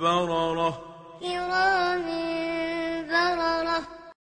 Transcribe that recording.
بررة